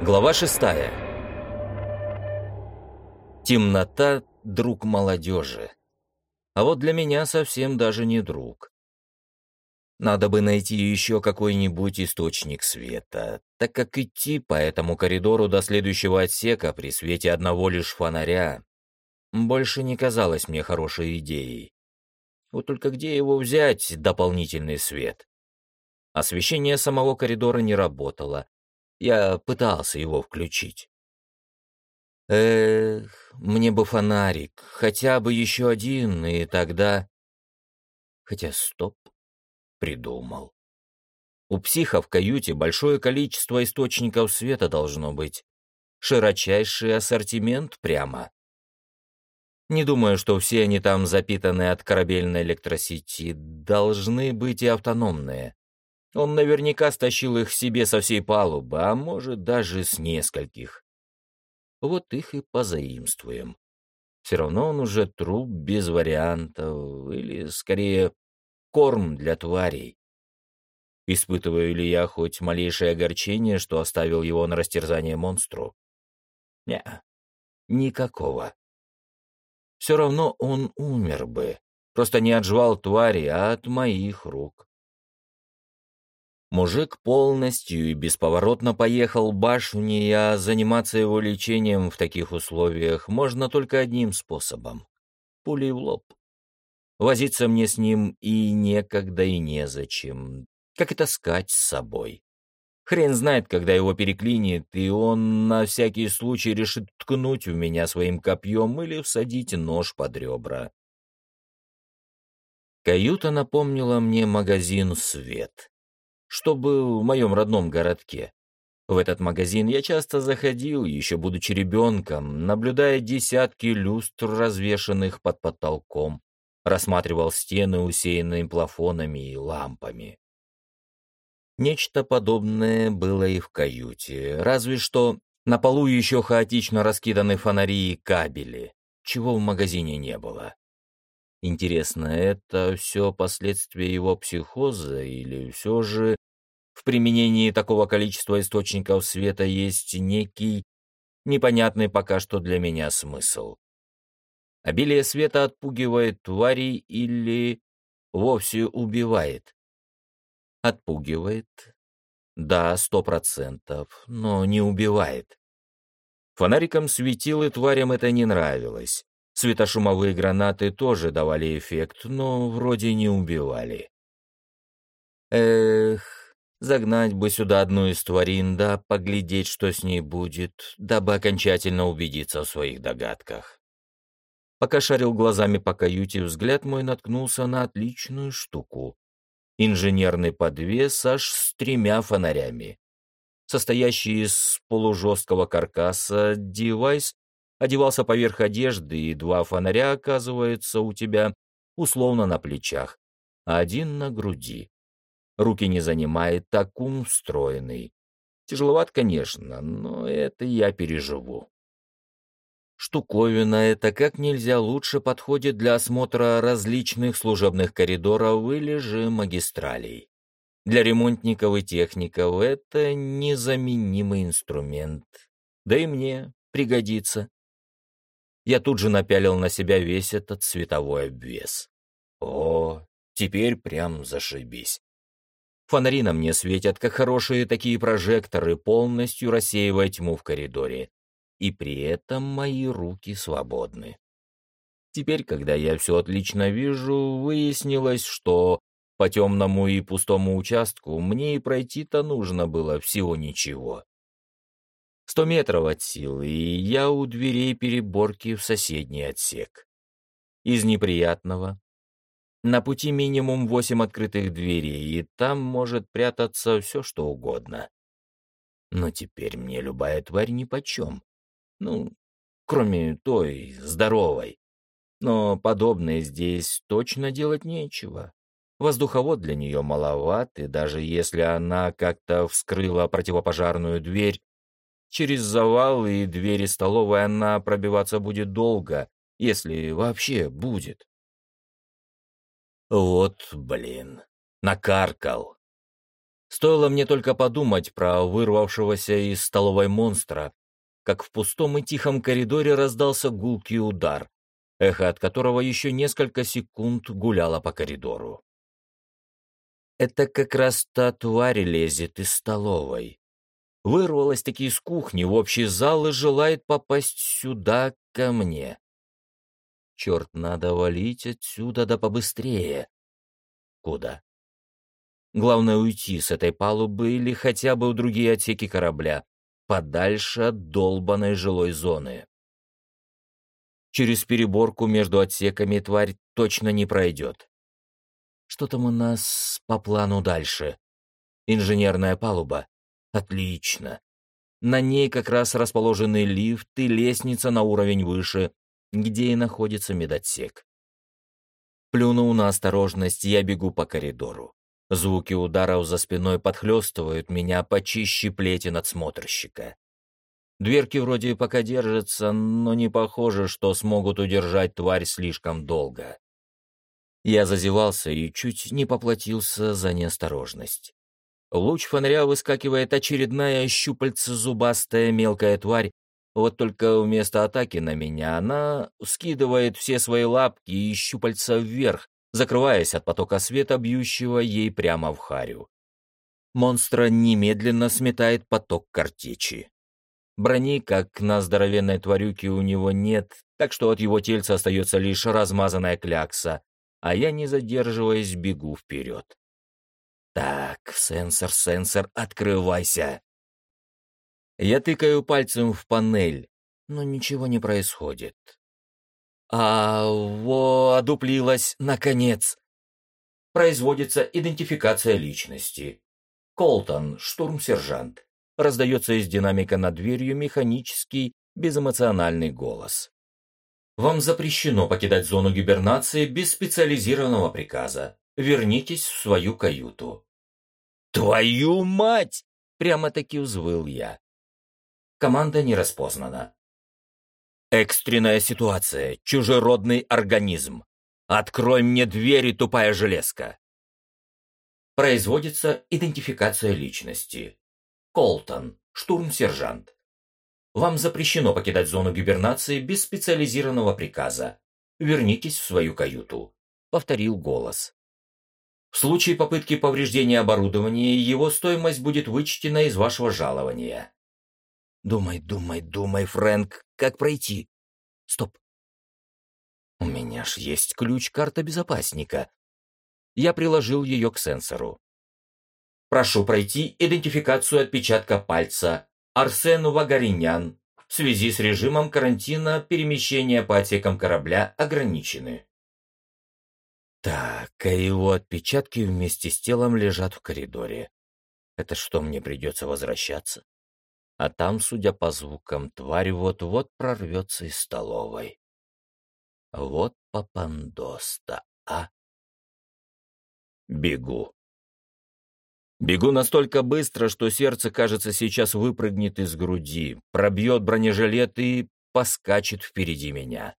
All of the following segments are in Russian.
Глава шестая. Темнота — друг молодежи. А вот для меня совсем даже не друг. Надо бы найти еще какой-нибудь источник света, так как идти по этому коридору до следующего отсека при свете одного лишь фонаря больше не казалось мне хорошей идеей. Вот только где его взять, дополнительный свет? Освещение самого коридора не работало, я пытался его включить. Эх, мне бы фонарик, хотя бы еще один, и тогда... Хотя стоп, придумал. У психа в каюте большое количество источников света должно быть. Широчайший ассортимент прямо. Не думаю, что все они там запитаны от корабельной электросети, должны быть и автономные. Он наверняка стащил их себе со всей палубы, а может даже с нескольких. Вот их и позаимствуем. Все равно он уже труп без вариантов, или, скорее, корм для тварей. Испытываю ли я хоть малейшее огорчение, что оставил его на растерзание монстру? Не, никакого. Все равно он умер бы, просто не от жвал твари, а от моих рук. Мужик полностью и бесповоротно поехал в башню, а заниматься его лечением в таких условиях можно только одним способом — пулей в лоб. Возиться мне с ним и некогда, и незачем, как и таскать с собой. Хрен знает, когда его переклинит, и он на всякий случай решит ткнуть в меня своим копьем или всадить нож под ребра. Каюта напомнила мне магазин «Свет» что был в моем родном городке. В этот магазин я часто заходил, еще будучи ребенком, наблюдая десятки люстр, развешанных под потолком, рассматривал стены, усеянные плафонами и лампами. Нечто подобное было и в каюте, разве что на полу еще хаотично раскиданы фонари и кабели, чего в магазине не было. Интересно, это все последствия его психоза или все же в применении такого количества источников света есть некий, непонятный пока что для меня смысл? Обилие света отпугивает тварей или вовсе убивает? Отпугивает. Да, сто процентов, но не убивает. Фонариком светил, и тварям это не нравилось. Светошумовые гранаты тоже давали эффект, но вроде не убивали. Эх, загнать бы сюда одну из тварин, да поглядеть, что с ней будет, дабы окончательно убедиться в своих догадках. Пока шарил глазами по каюте, взгляд мой наткнулся на отличную штуку. Инженерный подвес аж с тремя фонарями. Состоящий из полужесткого каркаса девайс одевался поверх одежды, и два фонаря, оказывается, у тебя условно на плечах, а один на груди. Руки не занимает, так ум встроенный. Тяжеловат, конечно, но это я переживу. Штуковина эта как нельзя лучше подходит для осмотра различных служебных коридоров или же магистралей. Для ремонтников и техников это незаменимый инструмент. Да и мне пригодится я тут же напялил на себя весь этот световой обвес. О, теперь прям зашибись. Фонари на мне светят, как хорошие такие прожекторы, полностью рассеивая тьму в коридоре. И при этом мои руки свободны. Теперь, когда я все отлично вижу, выяснилось, что по темному и пустому участку мне и пройти-то нужно было всего ничего. Сто метров от силы, и я у дверей переборки в соседний отсек. Из неприятного. На пути минимум восемь открытых дверей, и там может прятаться все, что угодно. Но теперь мне любая тварь нипочем. Ну, кроме той, здоровой. Но подобное здесь точно делать нечего. Воздуховод для нее маловат, и даже если она как-то вскрыла противопожарную дверь, Через завалы и двери столовой она пробиваться будет долго, если вообще будет. Вот, блин, накаркал. Стоило мне только подумать про вырвавшегося из столовой монстра, как в пустом и тихом коридоре раздался гулкий удар, эхо от которого еще несколько секунд гуляло по коридору. Это как раз та тварь лезет из столовой. Вырвалась таки из кухни в общий зал и желает попасть сюда, ко мне. Черт, надо валить отсюда да побыстрее. Куда? Главное уйти с этой палубы или хотя бы в другие отсеки корабля, подальше от долбанной жилой зоны. Через переборку между отсеками тварь точно не пройдет. Что там у нас по плану дальше? Инженерная палуба? Отлично. На ней как раз расположены лифт и лестница на уровень выше, где и находится медотсек. Плюнув на осторожность, я бегу по коридору. Звуки ударов за спиной подхлестывают меня почище плети надсмотрщика. Дверки вроде пока держатся, но не похоже, что смогут удержать тварь слишком долго. Я зазевался и чуть не поплатился за неосторожность. Луч фонаря выскакивает очередная щупальца зубастая мелкая тварь, вот только вместо атаки на меня она скидывает все свои лапки и щупальца вверх, закрываясь от потока света, бьющего ей прямо в харю. Монстра немедленно сметает поток картечи. Брони, как на здоровенной тварюке, у него нет, так что от его тельца остается лишь размазанная клякса, а я, не задерживаясь, бегу вперед. Так, сенсор, сенсор, открывайся. Я тыкаю пальцем в панель, но ничего не происходит. А во, одуплилась, наконец. Производится идентификация личности. Колтон, штурм-сержант. Раздается из динамика над дверью механический, безэмоциональный голос. Вам запрещено покидать зону гибернации без специализированного приказа. Вернитесь в свою каюту. Твою мать! Прямо-таки взвыл я. Команда не распознана. Экстренная ситуация, чужеродный организм. Открой мне двери, тупая железка. Производится идентификация личности. Колтон, штурм-сержант. Вам запрещено покидать зону гибернации без специализированного приказа. Вернитесь в свою каюту. Повторил голос. В случае попытки повреждения оборудования его стоимость будет вычтена из вашего жалования. Думай, думай, думай, Фрэнк, как пройти? Стоп. У меня ж есть ключ-карта безопасника. Я приложил ее к сенсору. Прошу пройти идентификацию отпечатка пальца. Арсен Вагаринян. В связи с режимом карантина перемещения по отсекам корабля ограничены. Так, а его отпечатки вместе с телом лежат в коридоре. Это что, мне придется возвращаться? а там, судя по звукам, тварь вот-вот прорвется из столовой. Вот попандоста, а? Бегу. Бегу настолько быстро, что сердце, кажется, сейчас выпрыгнет из груди, пробьет бронежилет и поскачет впереди меня.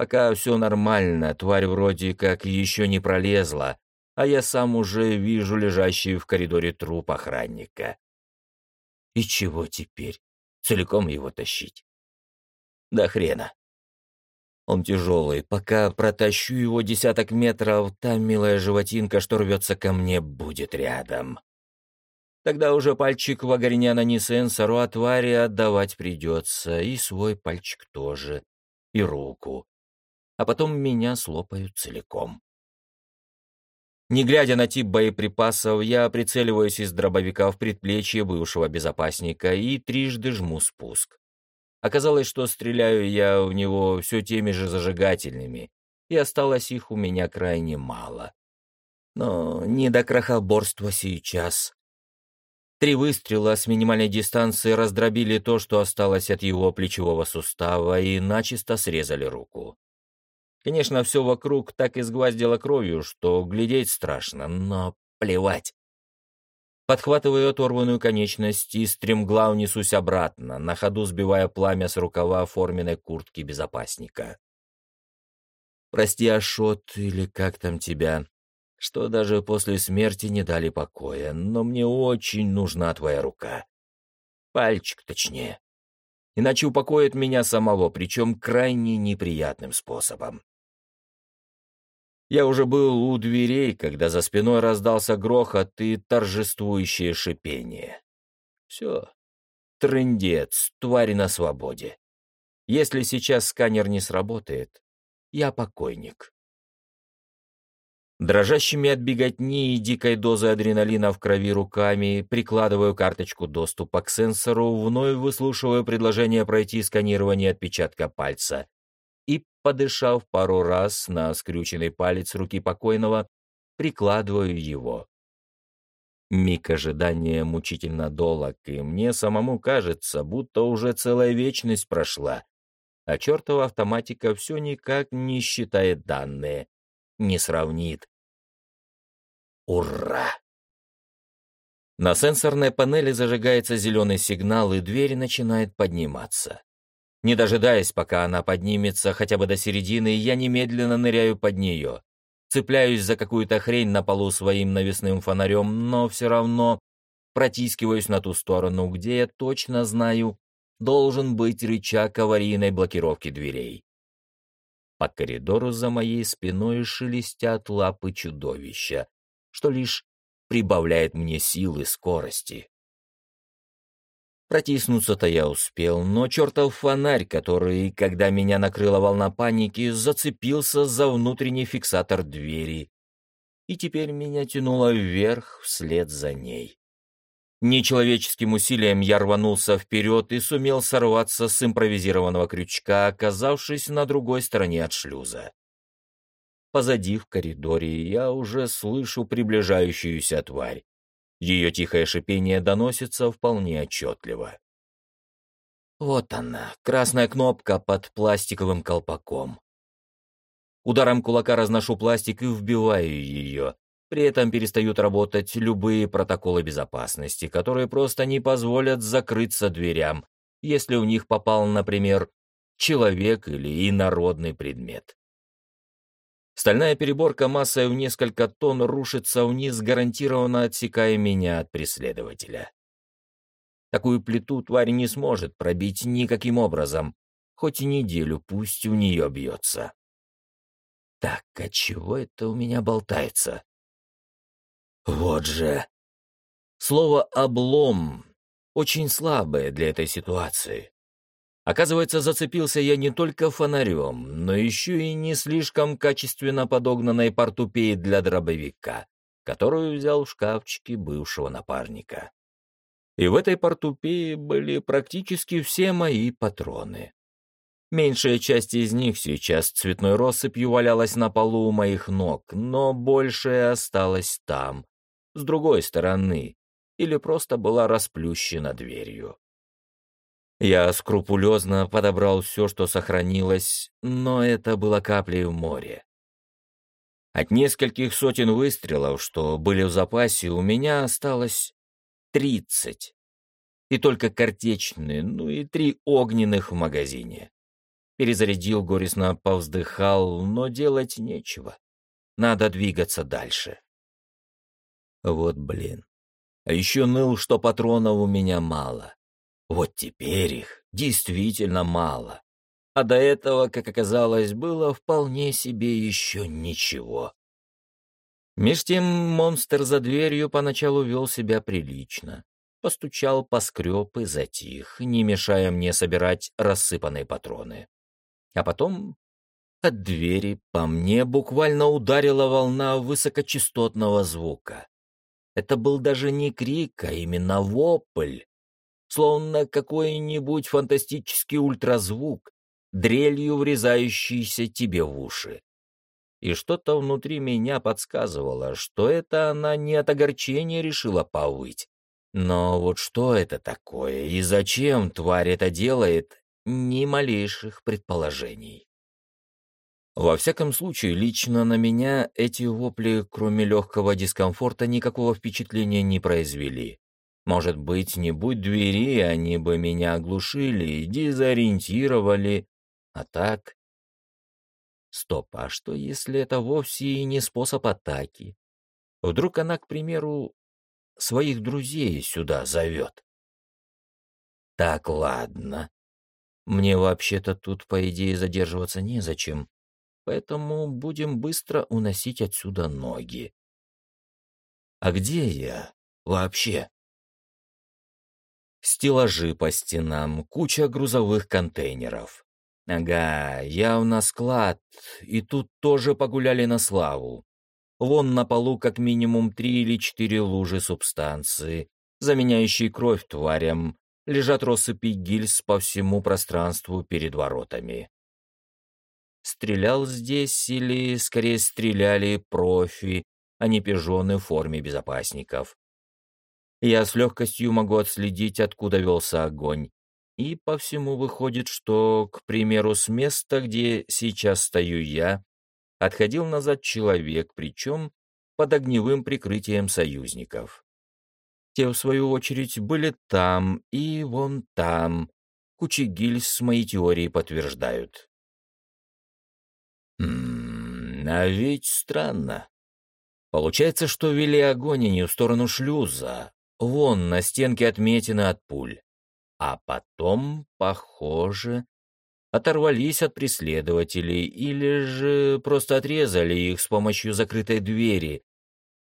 Пока все нормально, тварь вроде как еще не пролезла, а я сам уже вижу лежащий в коридоре труп охранника. И чего теперь? Целиком его тащить? Да хрена. Он тяжелый. Пока протащу его десяток метров, та милая животинка, что рвется ко мне, будет рядом. Тогда уже пальчик Вагарняна не сенсору, а твари отдавать придется, и свой пальчик тоже, и руку. А потом меня слопают целиком. Не глядя на тип боеприпасов, я прицеливаюсь из дробовика в предплечье бывшего безопасника и трижды жму спуск. Оказалось, что стреляю я в него все теми же зажигательными, и осталось их у меня крайне мало. Но не до крахоборства сейчас. Три выстрела с минимальной дистанции раздробили то, что осталось от его плечевого сустава, и начисто срезали руку. Конечно, все вокруг так изгваздило кровью, что глядеть страшно, но плевать. Подхватываю оторванную конечность и стремглав несусь обратно, на ходу сбивая пламя с рукава форменной куртки безопасника. «Прости, Ашот, или как там тебя?» что даже после смерти не дали покоя, но мне очень нужна твоя рука. Пальчик, точнее. Иначе упокоит меня самого, причем крайне неприятным способом. Я уже был у дверей, когда за спиной раздался грохот и торжествующее шипение. Все. Трындец, твари на свободе. Если сейчас сканер не сработает, я покойник. Дрожащими от беготни и дикой дозы адреналина в крови руками прикладываю карточку доступа к сенсору, вновь выслушиваю предложение пройти сканирование отпечатка пальца и, подышав пару раз на скрюченный палец руки покойного, прикладываю его. Миг ожидания мучительно долог, и мне самому кажется, будто уже целая вечность прошла, а чертова автоматика все никак не считает данные, не сравнит. Ура! На сенсорной панели зажигается зеленый сигнал, и дверь начинает подниматься. Не дожидаясь, пока она поднимется хотя бы до середины, я немедленно ныряю под нее. Цепляюсь за какую-то хрень на полу своим навесным фонарем, но все равно протискиваюсь на ту сторону, где я точно знаю, должен быть рычаг аварийной блокировки дверей. По коридору за моей спиной шелестят лапы чудовища, что лишь прибавляет мне силы скорости. Протиснуться-то я успел, но чертов фонарь, который, когда меня накрыла волна паники, зацепился за внутренний фиксатор двери, и теперь меня тянуло вверх вслед за ней. Нечеловеческим усилием я рванулся вперед и сумел сорваться с импровизированного крючка, оказавшись на другой стороне от шлюза. Позади в коридоре я уже слышу приближающуюся тварь. Ее тихое шипение доносится вполне отчетливо. Вот она, красная кнопка под пластиковым колпаком. Ударом кулака разношу пластик и вбиваю ее. При этом перестают работать любые протоколы безопасности, которые просто не позволят закрыться дверям, если у них попал, например, человек или инородный предмет. Стальная переборка массой в несколько тонн рушится вниз, гарантированно отсекая меня от преследователя. Такую плиту тварь не сможет пробить никаким образом, хоть и неделю пусть у нее бьется. Так, а чего это у меня болтается? Вот же! Слово «облом» очень слабое для этой ситуации. Оказывается, зацепился я не только фонарем, но еще и не слишком качественно подогнанной портупеей для дробовика, которую взял в шкафчике бывшего напарника. И в этой портупее были практически все мои патроны. Меньшая часть из них сейчас цветной россыпью валялась на полу у моих ног, но большая осталась там, с другой стороны, или просто была расплющена дверью. Я скрупулезно подобрал все, что сохранилось, но это было каплей в море. От нескольких сотен выстрелов, что были в запасе, у меня осталось тридцать. И только картечные, ну и три огненных в магазине. Перезарядил, горестно повздыхал, но делать нечего. Надо двигаться дальше. Вот блин. А еще ныл, что патронов у меня мало. Вот теперь их действительно мало. А до этого, как оказалось, было вполне себе еще ничего. Меж тем монстр за дверью поначалу вел себя прилично. Постучал, поскреб и затих, не мешая мне собирать рассыпанные патроны. А потом от двери по мне буквально ударила волна высокочастотного звука. Это был даже не крик, а именно вопль словно какой-нибудь фантастический ультразвук, дрелью врезающийся тебе в уши. И что-то внутри меня подсказывало, что это она не от огорчения решила повыть. Но вот что это такое и зачем тварь это делает, ни малейших предположений. Во всяком случае, лично на меня эти вопли, кроме легкого дискомфорта, никакого впечатления не произвели. Может быть, не будь двери, они бы меня оглушили и дезориентировали. А так... Стоп, а что если это вовсе и не способ атаки, Вдруг она, к примеру, своих друзей сюда зовет. Так, ладно. Мне вообще-то тут, по идее, задерживаться незачем, поэтому будем быстро уносить отсюда ноги. А где я вообще? Стеллажи по стенам, куча грузовых контейнеров. Ага, явно склад, и тут тоже погуляли на славу. Вон на полу как минимум три или четыре лужи субстанции, заменяющей кровь тварям, лежат россыпи гильз по всему пространству перед воротами. Стрелял здесь или, скорее, стреляли профи, а не пижоны в форме безопасников. Я с легкостью могу отследить, откуда велся огонь. И по всему выходит, что, к примеру, с места, где сейчас стою я, отходил назад человек, причем под огневым прикрытием союзников. Те, в свою очередь, были там и вон там. Куча гильз мои теории подтверждают. Ммм, а ведь странно. Получается, что вели огонь не в сторону шлюза. Вон на стенке отметины от пуль. А потом, похоже, оторвались от преследователей или же просто отрезали их с помощью закрытой двери.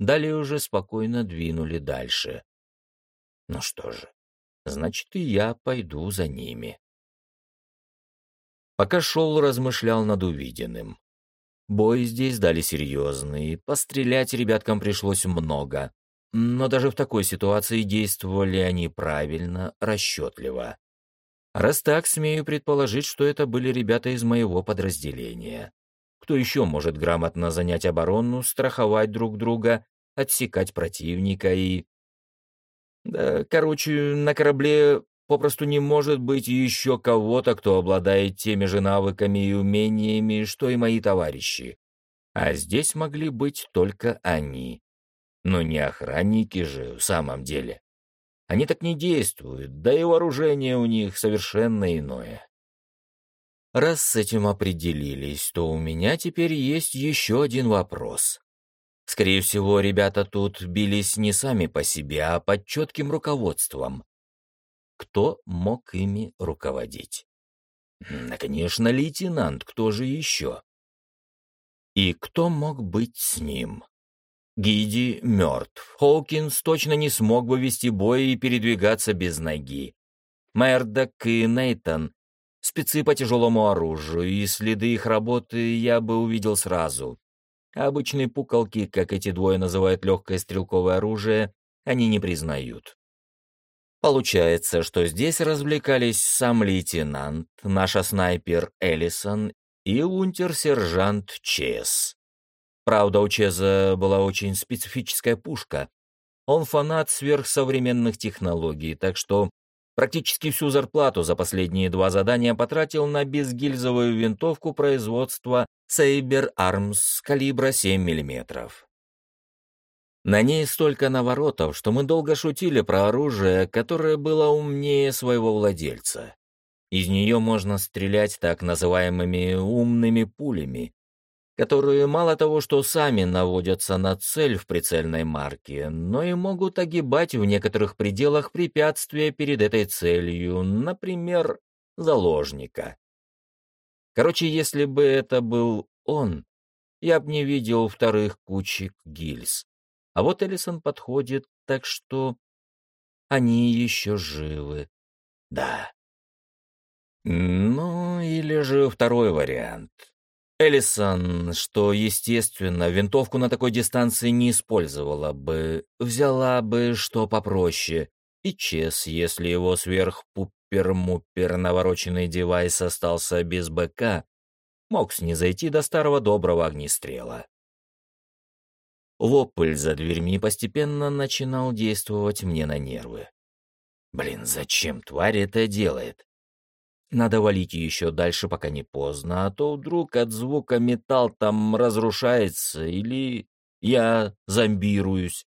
Далее уже спокойно двинули дальше. Ну что же, значит и я пойду за ними. Пока шел, размышлял над увиденным. Бой здесь дали серьезный, пострелять ребяткам пришлось много, но даже в такой ситуации действовали они правильно, расчетливо. Раз так, смею предположить, что это были ребята из моего подразделения. Кто еще может грамотно занять оборону, страховать друг друга, отсекать противника и... Да, короче, на корабле попросту не может быть еще кого-то, кто обладает теми же навыками и умениями, что и мои товарищи. А здесь могли быть только они. Но не охранники же в самом деле. Они так не действуют, да и вооружение у них совершенно иное. Раз с этим определились, то у меня теперь есть еще один вопрос. Скорее всего, ребята тут бились не сами по себе, а под четким руководством. Кто мог ими руководить? Да, конечно, лейтенант, кто же еще? И кто мог быть с ним? Гиди мертв. Хоукинс точно не смог бы вести бой и передвигаться без ноги. Мердок и Нейтон — спецы по тяжелому оружию, и следы их работы я бы увидел сразу. обычные пукалки, как эти двое называют легкое стрелковое оружие, они не признают. Получается, что здесь развлекались сам лейтенант, наша снайпер Эллисон и унтер-сержант Чес. Правда, у Чеза была очень специфическая пушка. Он фанат сверхсовременных технологий, так что практически всю зарплату за последние два задания потратил на безгильзовую винтовку производства Saber Arms калибра 7 мм. На ней столько наворотов, что мы долго шутили про оружие, которое было умнее своего владельца. Из нее можно стрелять так называемыми «умными пулями», которые мало того, что сами наводятся на цель в прицельной марке, но и могут огибать в некоторых пределах препятствия перед этой целью, например, заложника. Короче, если бы это был он, я б не видел вторых кучек гильз. А вот Эллисон подходит, так что они еще живы. Да. Ну, или же второй вариант. Эллисон, что, естественно, винтовку на такой дистанции не использовала бы, взяла бы что попроще, и Чес, если его сверхпупер-мупер навороченный девайс остался без БК, мог снизойти до старого доброго огнестрела. Вопль за дверьми постепенно начинал действовать мне на нервы. Блин, зачем тварь это делает? Надо валить еще дальше, пока не поздно, а то вдруг от звука металл там разрушается или я зомбируюсь.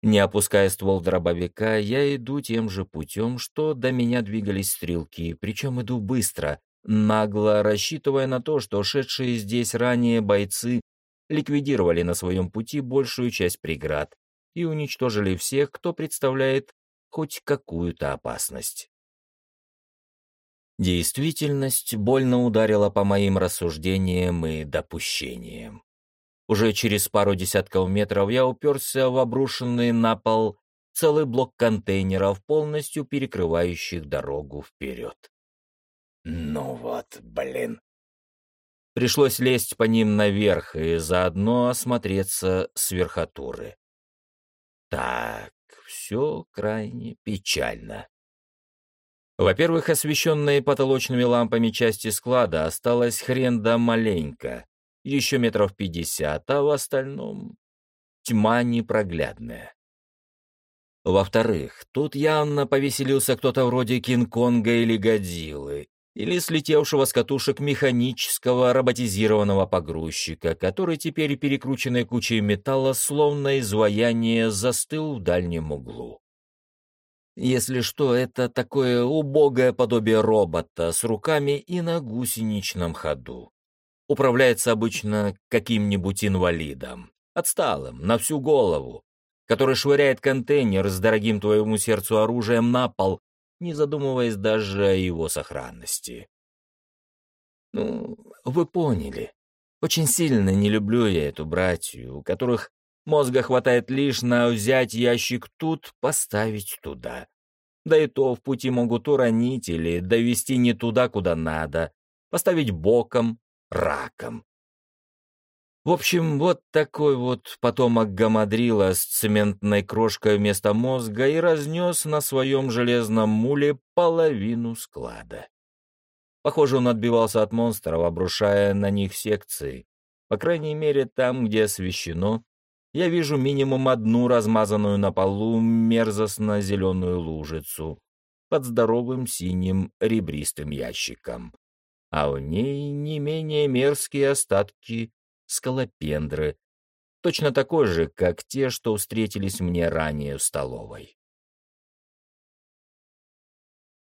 Не опуская ствол дробовика, я иду тем же путем, что до меня двигались стрелки, причем иду быстро, нагло рассчитывая на то, что шедшие здесь ранее бойцы ликвидировали на своем пути большую часть преград и уничтожили всех, кто представляет хоть какую-то опасность. Действительность больно ударила по моим рассуждениям и допущениям. Уже через пару десятков метров я уперся в обрушенный на пол целый блок контейнеров, полностью перекрывающих дорогу вперед. Ну вот, блин. Пришлось лезть по ним наверх и заодно осмотреться с верхотуры. Так, все крайне печально. Во-первых, освещенные потолочными лампами части склада осталось хрен да маленько, еще метров пятьдесят, а в остальном тьма непроглядная. Во-вторых, тут явно повеселился кто-то вроде Кинг-Конга или Годзиллы, или слетевшего с катушек механического роботизированного погрузчика, который теперь перекрученной кучей металла словно изваяние застыл в дальнем углу. Если что, это такое убогое подобие робота с руками и на гусеничном ходу. Управляется обычно каким-нибудь инвалидом, отсталым, на всю голову, который швыряет контейнер с дорогим твоему сердцу оружием на пол не задумываясь даже о его сохранности. Ну, вы поняли. Очень сильно не люблю я эту братью, у которых мозга хватает лишь на взять ящик тут, поставить туда. Да и то в пути могут уронить или довести не туда, куда надо, поставить боком, раком. В общем, вот такой вот потомок Гамадрила с цементной крошкой вместо мозга и разнес на своем железном муле половину склада. Похоже, он отбивался от монстров, обрушая на них секции. По крайней мере, там, где освещено, я вижу минимум одну размазанную на полу мерзостно-зеленую лужицу под здоровым синим ребристым ящиком, а у ней не менее мерзкие остатки скалопендры, точно такой же, как те, что встретились мне ранее в столовой.